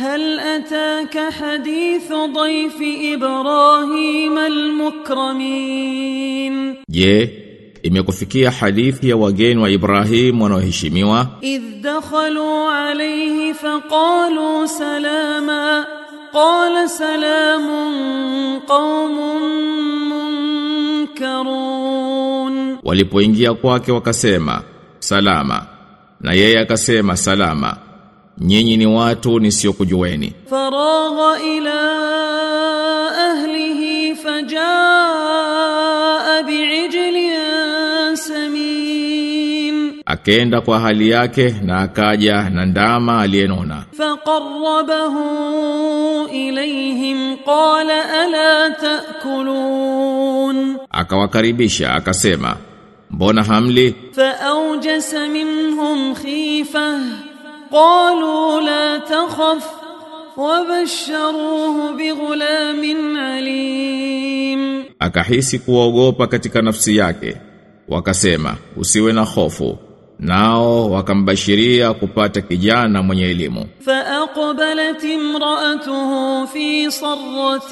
هل أتاك حديث ضيف إبراهيم المكرمين Je, imekufikia hadithi ya wageni wa Ibrahim wanaoheshimiwa إذ دخلوا عليه فقالوا سلاما قال سلام قوم منكرون walipoingia kwake wakasema salama na yeye akasema salama nyinyi ni watu nisiokujueni. Faragha ila ahlihi fajaa bi'ijlin samim. Akenda kwa hali yake na akaja na ndama aliyenona. Faqarrabahu ilayhim qala ala ta'kulun. Akawakaribisha akasema mbona hamli? Fa minhum khifah. قالوا لا تخف وبشروه بغلام عليم akahisi kuogopa katika nafsi yake wakasema usiwe na hofu nao wakambashiria kupata kijana mwenye elimu فأقبلت امرأته في صرة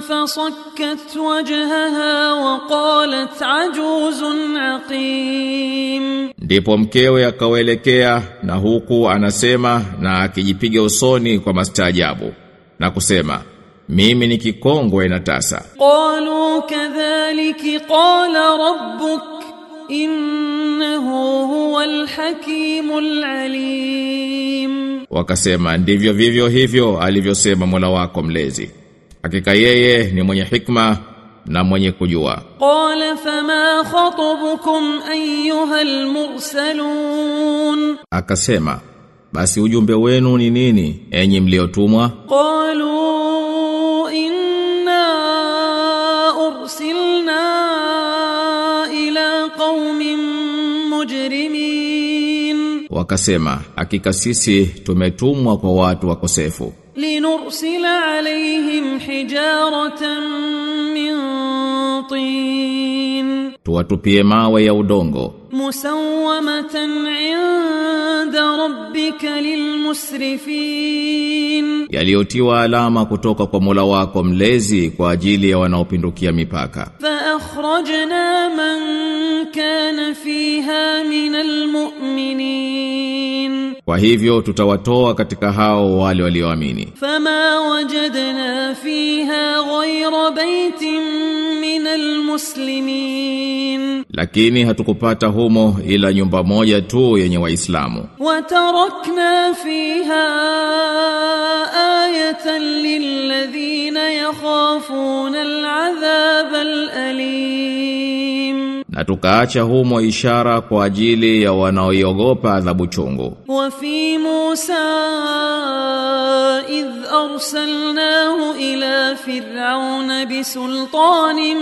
فصكت وجهها وقالت عجوز عقيم Ndipo mkewe akawaelekea na huku anasema na akijipiga usoni kwa mastaajabu na kusema mimi ni kikongwe na tasa. Qalu kadhaliki qala rabbuk innahu huwa alhakimul alim. Wakasema ndivyo vivyo hivyo alivyosema Mola wako mlezi. Hakika yeye ni mwenye hikma na mwenye kujua. Qala fama khatabukum ayyuhal almursalun, akasema basi ujumbe wenu ni nini enyi mliotumwa? Qalu inna ursilna ila qaumin mujrimin, wakasema hakika sisi tumetumwa kwa watu wakosefu. Linursila alayhim hijaratan tin tuwatupie mawe ya udongo. musawamatan inda rabbika lilmusrifin yaliyotiwa alama kutoka kwa Mola wako mlezi kwa ajili ya wanaopindukia mipaka. fa akhrajna man kana fiha minal mu'minin kwa hivyo tutawatoa katika hao wale walioamini. Fama wajadna fiha ghayra baitin min almuslimin. Lakini hatukupata humo ila nyumba moja tu yenye Waislamu. Wa tarakna fiha ayatan lilladhina yakhafuna aladhab al'alim na tukaacha humo ishara kwa ajili ya wanaoiogopa adhabu chungu. Wa fi Musa idh arsalnahu ila Fir'aun bi sultanin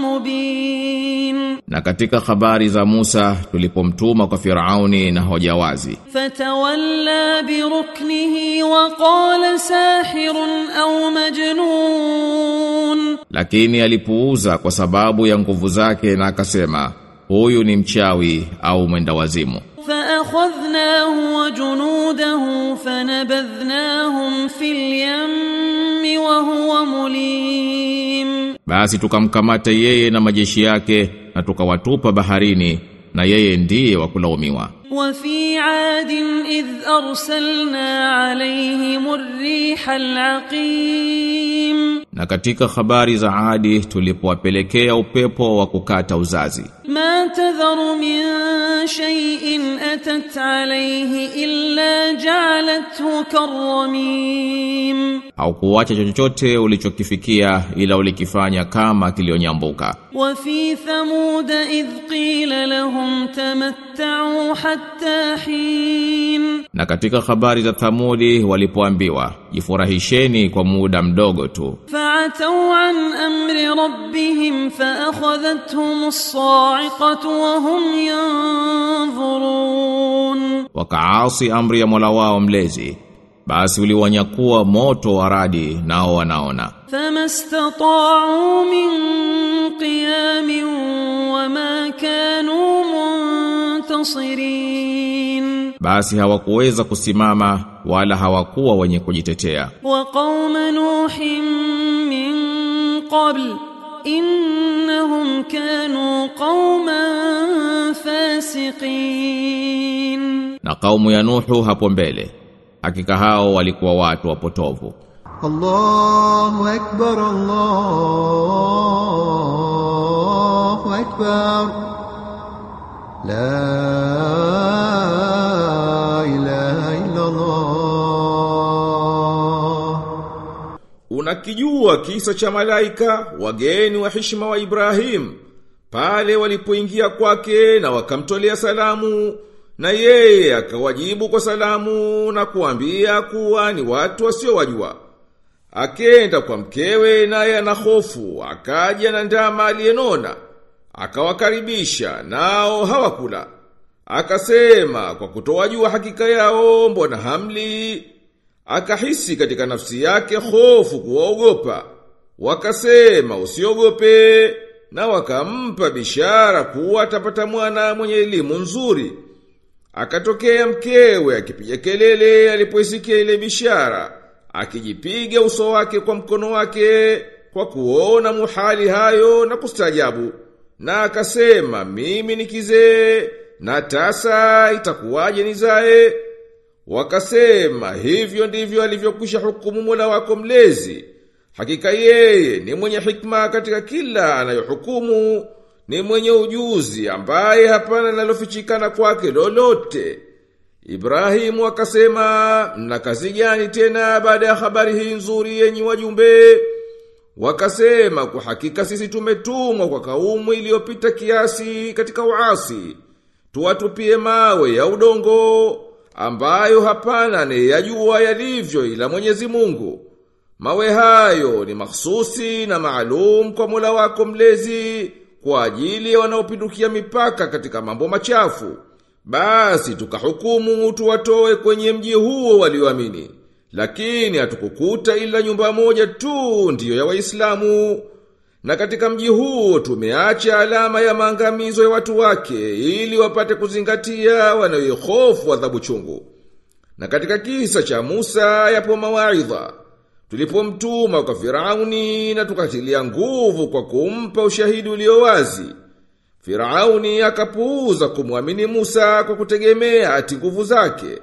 mubin, na katika habari za Musa tulipomtuma kwa Firauni na hoja wazi. Fatawalla bi ruknihi wa qala sahirun au majnun lakini alipuuza kwa sababu ya nguvu zake na akasema huyu ni mchawi au mwenda wazimu فأخذناه وجنوده فنبذناهم في اليم وهو مليم basi tukamkamata yeye na majeshi yake na tukawatupa baharini na yeye ndiye wa kulaumiwa وفي عاد إذ أرسلنا عليهم الريح العقيم na katika habari za Adi tulipowapelekea upepo wa kukata uzazi ما تذر من شيء أتت عليه إلا جعلته كالرميم au kuacha chochote ulichokifikia ila ulikifanya kama kilionyambuka وفي ثمود إذ قيل لهم tamattau hatta hin Na katika habari za Thamudi walipoambiwa jifurahisheni kwa muda mdogo tu. Fa'atu an amri rabbihim fa fa'akhadhatuhum as-sa'iqatu wa hum yanzurun Wakaasi amri ya Mola wao mlezi. Basi uliwanyakuwa moto wa radi nao wanaona. famastata'u min qiyamin wama kanu mun منتصرين basi hawakuweza kusimama wala hawakuwa wenye kujitetea وقوم نوح من قبل إنهم كانوا قوما فاسقين na kaumu ya Nuhu hapo mbele hakika hao walikuwa watu wapotovu الله أكبر الله أكبر la ilaha. Unakijua kisa cha malaika wageni wa heshima wa Ibrahim pale walipoingia kwake na wakamtolea salamu na yeye akawajibu kwa salamu na kuambia kuwa ni watu wasiowajua. Akenda kwa mkewe naye ana hofu, akaja na ndama aliyenona akawakaribisha nao hawakula. Akasema kwa kutowajua hakika yao mbona hamli akahisi katika nafsi yake hofu kuwaogopa. Wakasema usiogope na wakampa bishara kuwa atapata mwana mwenye elimu nzuri. Akatokea mkewe akipiga kelele alipoisikia ile bishara, akijipiga uso wake kwa mkono wake kwa kuona muhali hayo na kustajabu. Na akasema mimi ni kizee na tasa itakuwaje nizae? Wakasema hivyo ndivyo alivyokwisha hukumu Mola wako mlezi. Hakika yeye ni mwenye hikma katika kila anayohukumu, ni mwenye ujuzi ambaye hapana nalofichikana kwake lolote. Ibrahimu akasema, mna kazi gani tena baada ya habari hii nzuri yenye wajumbe? Wakasema kwa hakika sisi tumetumwa kwa kaumu iliyopita kiasi katika uasi. Tuwatupie mawe ya udongo ambayo hapana ni ya jua yalivyo ila Mwenyezi Mungu. Mawe hayo ni mahsusi na maalum kwa Mola wako mlezi kwa ajili ya wanaopindukia mipaka katika mambo machafu. Basi tukahukumu tuwatoe kwenye mji huo walioamini. Lakini hatukukuta ila nyumba moja tu ndiyo ya Waislamu. Na katika mji huu tumeacha alama ya maangamizo ya watu wake ili wapate kuzingatia wanayohofu adhabu chungu. Na katika kisa cha Musa yapo mawaidha tulipomtuma kwa Firauni na tukatilia nguvu kwa kumpa ushahidi ulio wazi. Firauni akapuuza kumwamini Musa kwa kutegemea ati nguvu zake.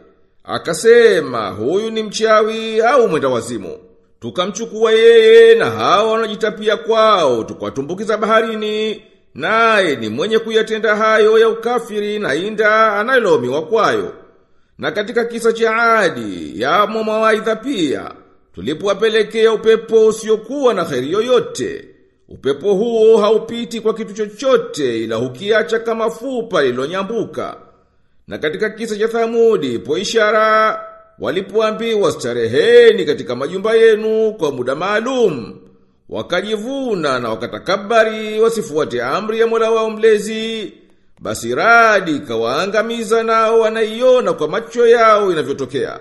Akasema huyu ni mchawi au mwenda wazimu. Tukamchukua yeye na hao wanajitapia kwao, tukawatumbukiza baharini, naye ni mwenye kuyatenda hayo ya ukafiri na inda anayelaumiwa kwayo. Na katika kisa cha Adi, yamo mawaidha pia, tulipowapelekea upepo usiokuwa na heri yoyote. Upepo huo haupiti kwa kitu chochote ila hukiacha kama fupa lilonyambuka. Na katika kisa cha Thamudi, po ishara walipoambiwa stareheni katika majumba yenu kwa muda maalum. Wakajivuna na wakatakabari wasifuate amri ya Mola wao mlezi. Basi radi kawaangamiza nao wanaiona kwa macho yao inavyotokea.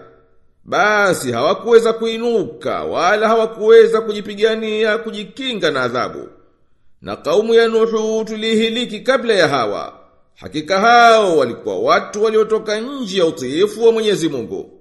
Basi hawakuweza kuinuka wala hawakuweza kujipigania kujikinga na adhabu. Na kaumu ya Nuhu tulihiliki kabla ya hawa hakika hao walikuwa watu waliotoka nje ya utiifu wa Mwenyezi Mungu